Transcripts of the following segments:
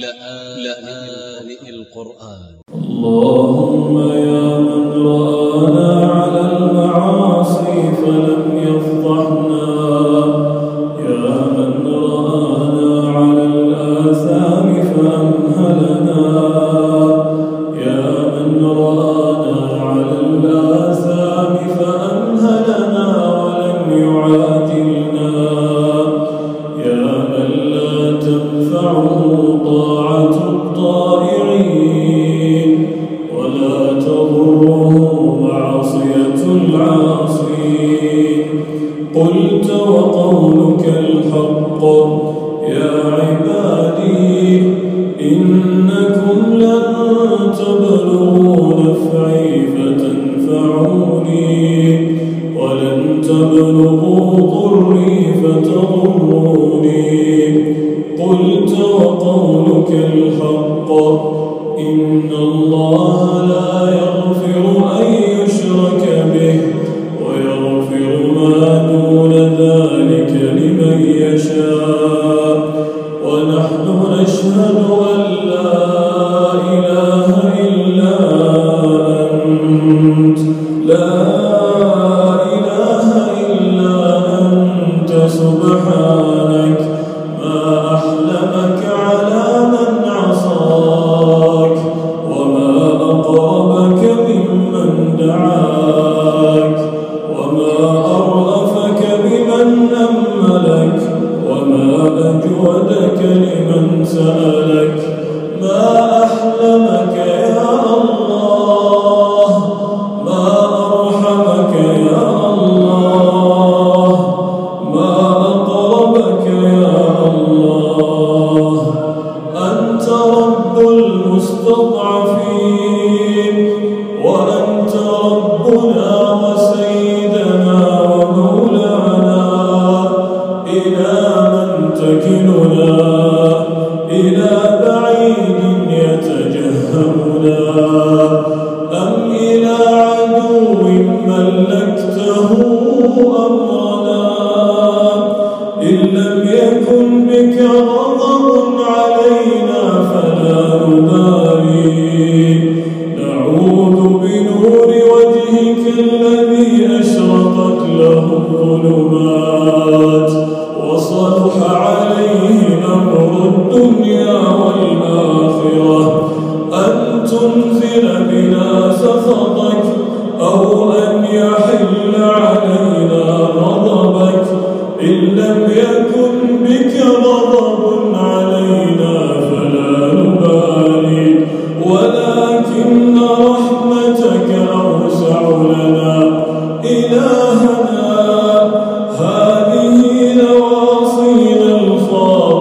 لآن القرآن. اللهم يا من رآنا على المعاصي فلم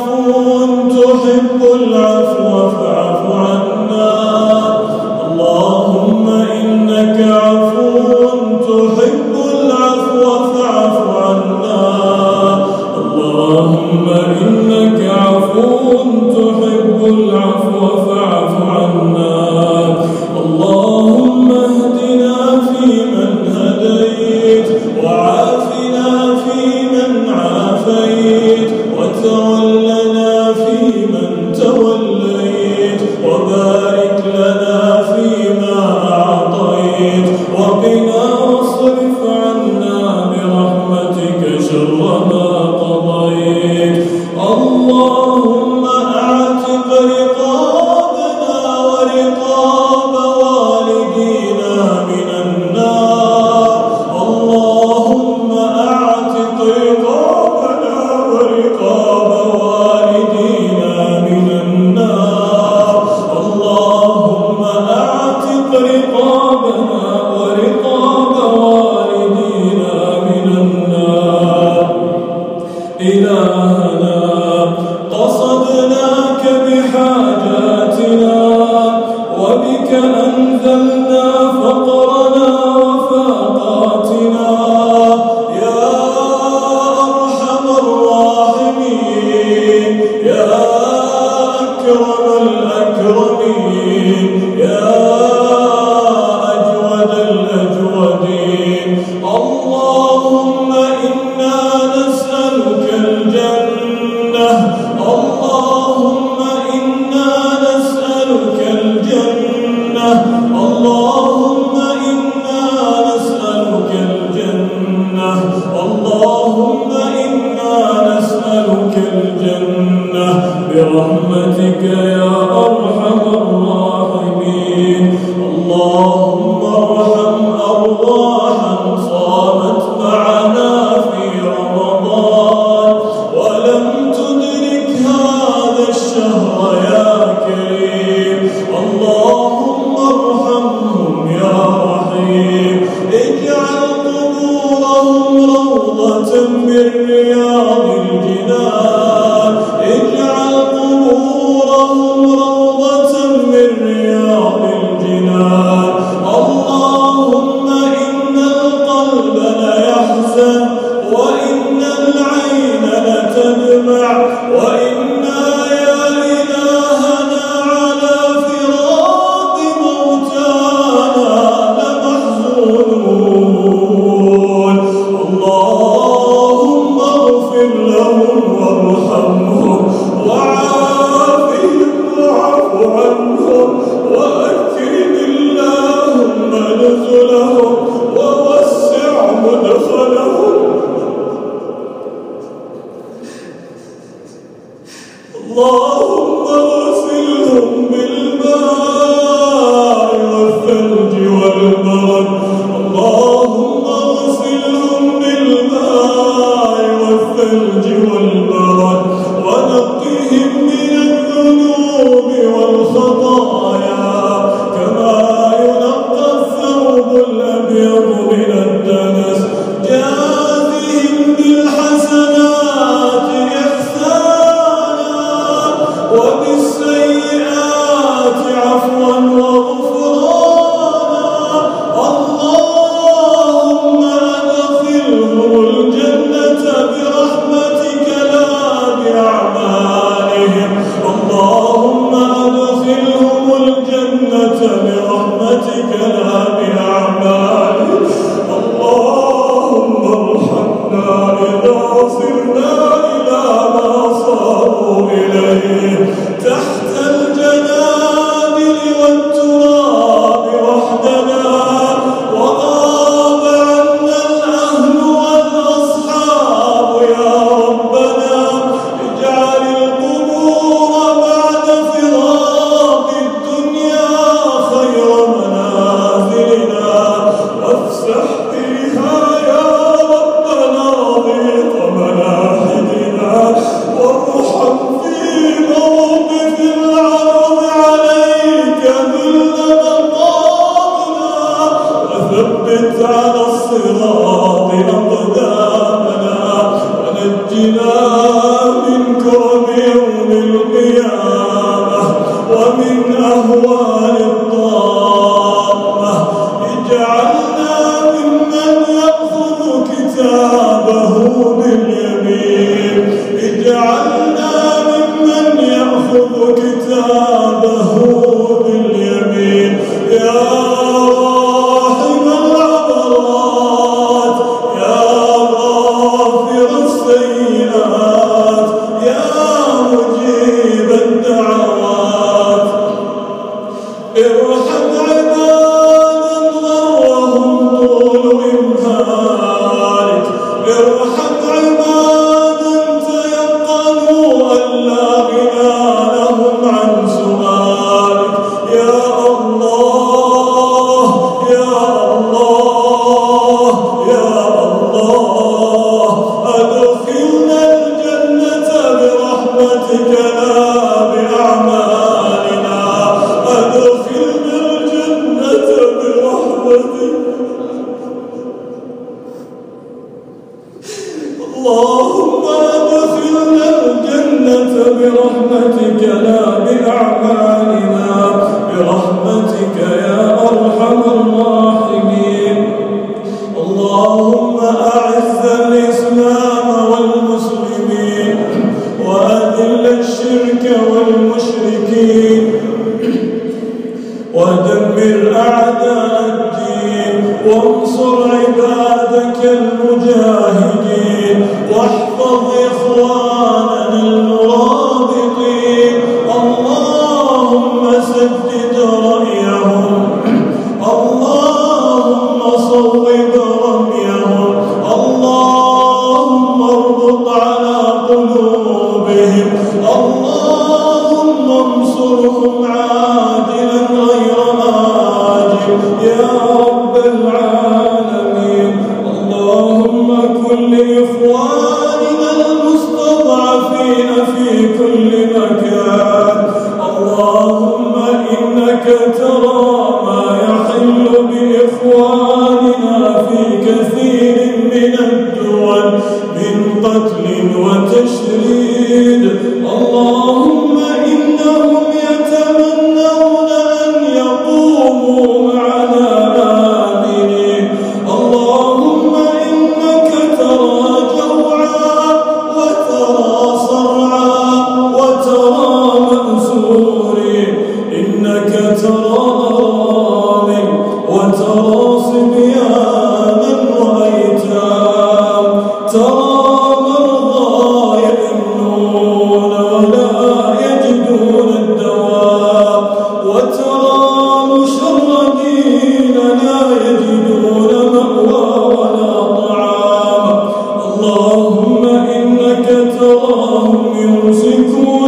غفور も انصرهم إنك ترى ما يحل بإخواننا في كثير من الناس music